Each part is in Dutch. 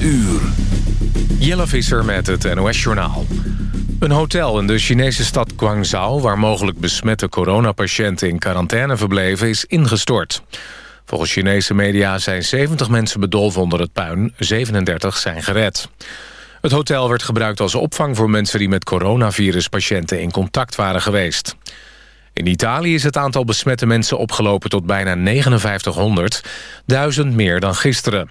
uur. Jelle Visser met het NOS-journaal. Een hotel in de Chinese stad Guangzhou... waar mogelijk besmette coronapatiënten in quarantaine verbleven... is ingestort. Volgens Chinese media zijn 70 mensen bedolven onder het puin. 37 zijn gered. Het hotel werd gebruikt als opvang voor mensen... die met coronaviruspatiënten in contact waren geweest. In Italië is het aantal besmette mensen opgelopen tot bijna 5900, duizend meer dan gisteren.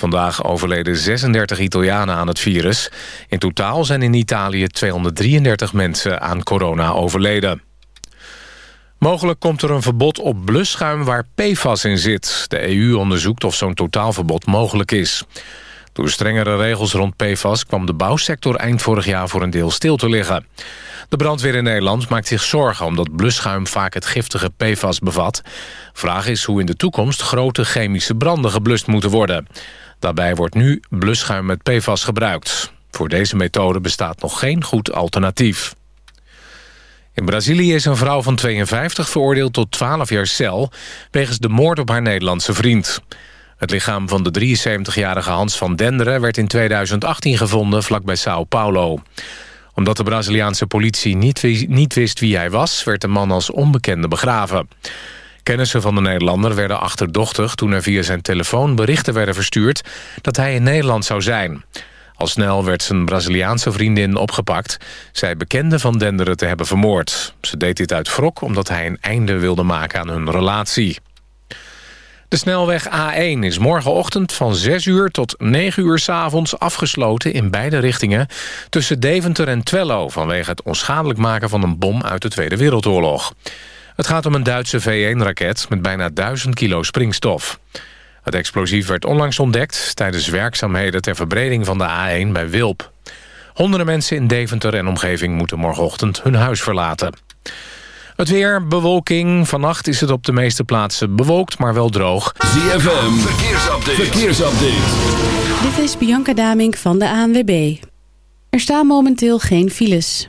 Vandaag overleden 36 Italianen aan het virus. In totaal zijn in Italië 233 mensen aan corona overleden. Mogelijk komt er een verbod op blusschuim waar PFAS in zit. De EU onderzoekt of zo'n totaalverbod mogelijk is. Door strengere regels rond PFAS kwam de bouwsector eind vorig jaar voor een deel stil te liggen. De brandweer in Nederland maakt zich zorgen omdat blusschuim vaak het giftige PFAS bevat. Vraag is hoe in de toekomst grote chemische branden geblust moeten worden. Daarbij wordt nu blusschuim met PFAS gebruikt. Voor deze methode bestaat nog geen goed alternatief. In Brazilië is een vrouw van 52 veroordeeld tot 12 jaar cel... wegens de moord op haar Nederlandse vriend. Het lichaam van de 73-jarige Hans van Denderen... werd in 2018 gevonden vlakbij Sao Paulo omdat de Braziliaanse politie niet, niet wist wie hij was... werd de man als onbekende begraven. Kennissen van de Nederlander werden achterdochtig... toen er via zijn telefoon berichten werden verstuurd... dat hij in Nederland zou zijn. Al snel werd zijn Braziliaanse vriendin opgepakt. Zij bekende van Denderen te hebben vermoord. Ze deed dit uit wrok omdat hij een einde wilde maken aan hun relatie. De snelweg A1 is morgenochtend van 6 uur tot 9 uur s avonds afgesloten in beide richtingen tussen Deventer en Twello vanwege het onschadelijk maken van een bom uit de Tweede Wereldoorlog. Het gaat om een Duitse V1-raket met bijna 1000 kilo springstof. Het explosief werd onlangs ontdekt tijdens werkzaamheden ter verbreding van de A1 bij Wilp. Honderden mensen in Deventer en omgeving moeten morgenochtend hun huis verlaten. Het weer, bewolking. Vannacht is het op de meeste plaatsen bewolkt, maar wel droog. ZFM, verkeersupdate. verkeersupdate. Dit is Bianca Damink van de ANWB. Er staan momenteel geen files.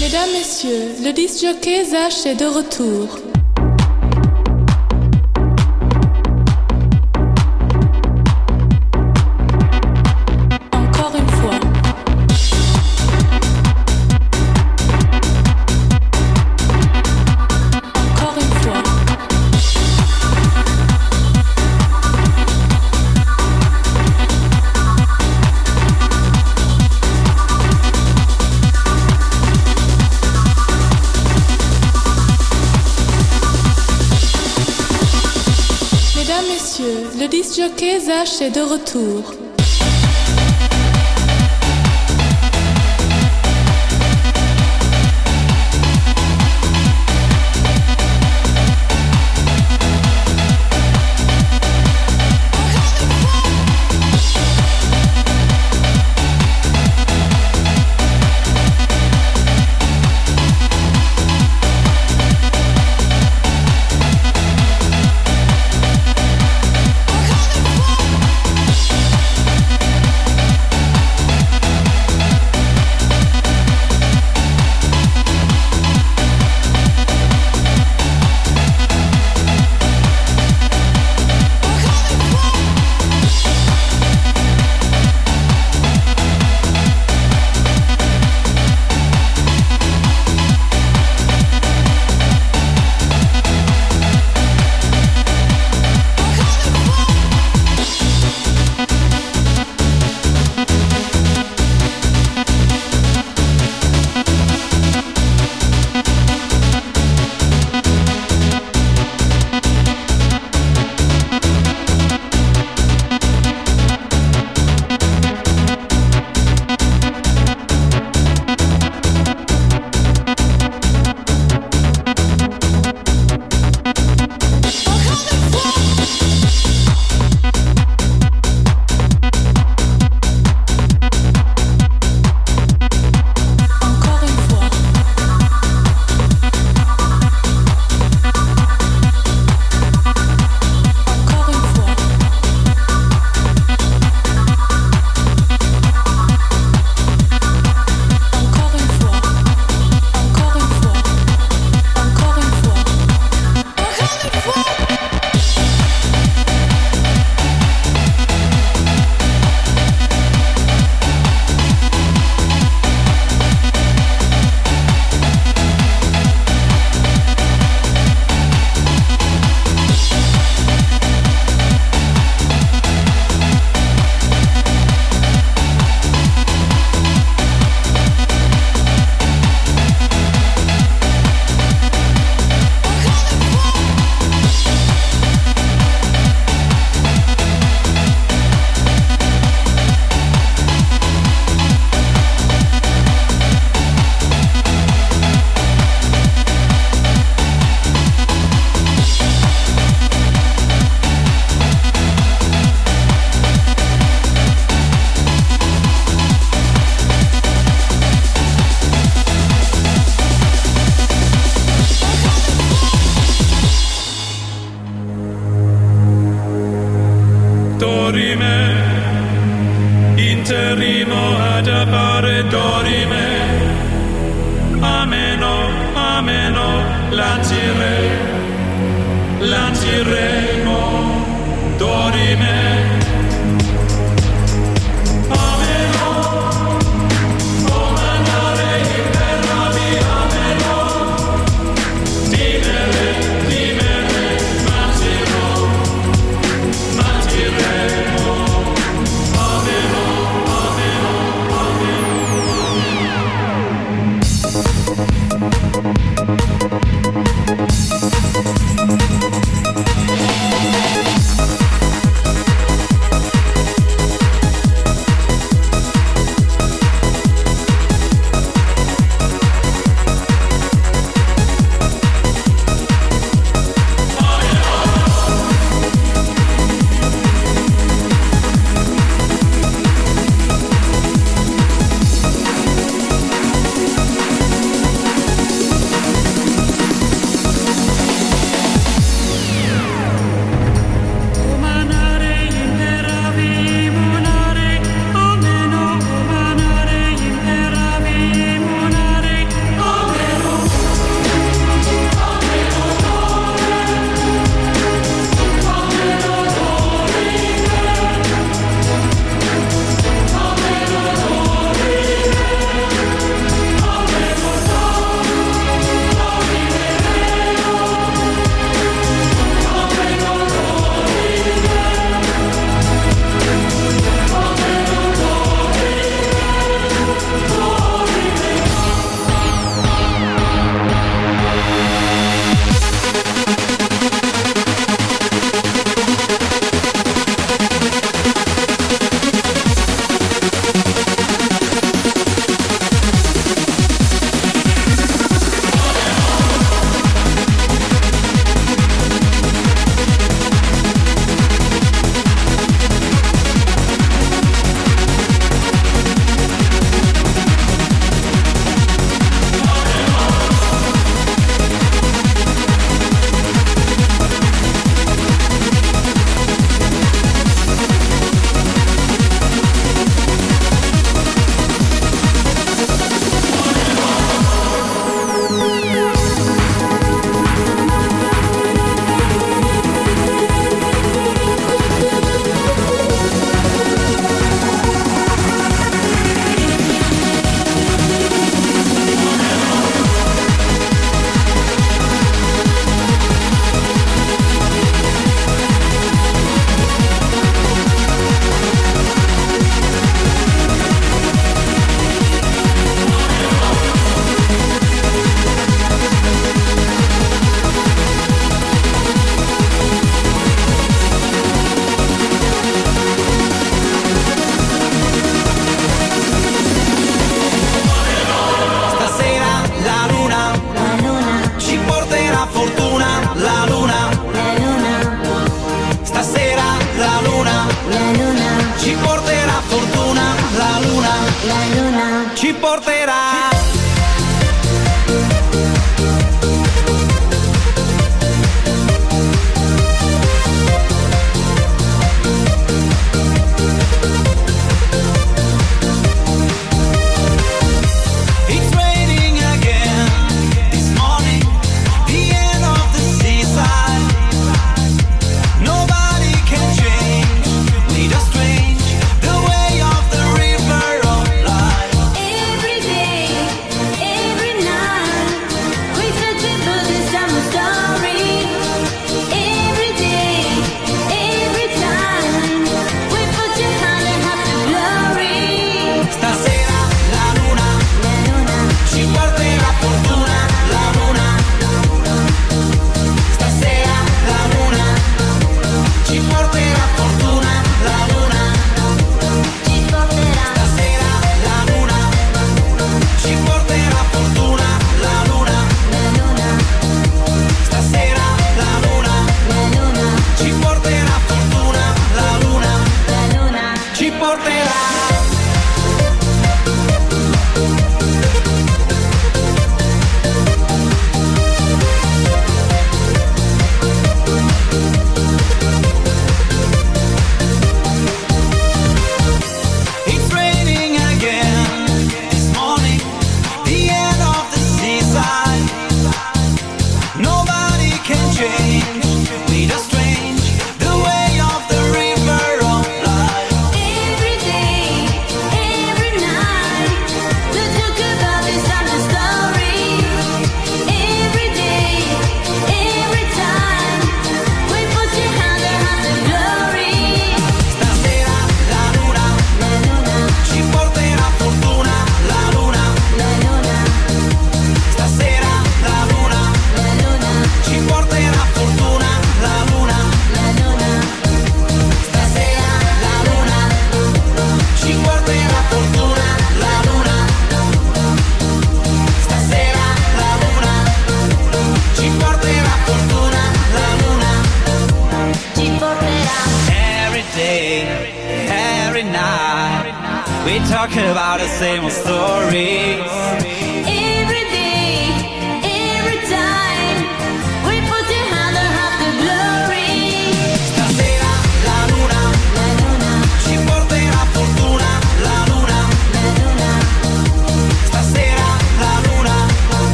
Mesdames, Messieurs, le disc jockey Zach est de retour. Disc Jockey H est de retour?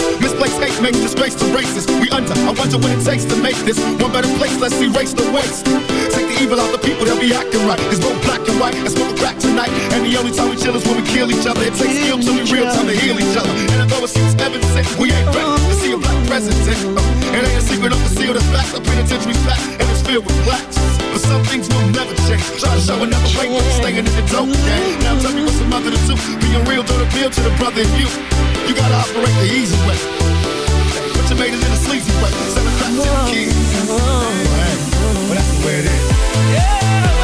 you make disgrace to racist. We under, I wonder what it takes to make this one better place. Let's erase the waste. Take the evil out the people, they'll be acting right. It's both black and white, It's both crack tonight. And the only time we chill is when we kill each other. It takes skill to be real time to heal each other. And I although it seems evident, we ain't ready to see a black president. Uh, it ain't a secret, I'm concealed as facts. The penitentiary's packed, and it's filled with blacks. But some things will never change. Try to show another way, but staying in the dope game. Now tell me what's a mother to do. Being real, don't appeal to the brother in you. You gotta operate the easy way. She in a sleazy way. Sell it back to the kids. Right. Well, that's the way it is. Yeah.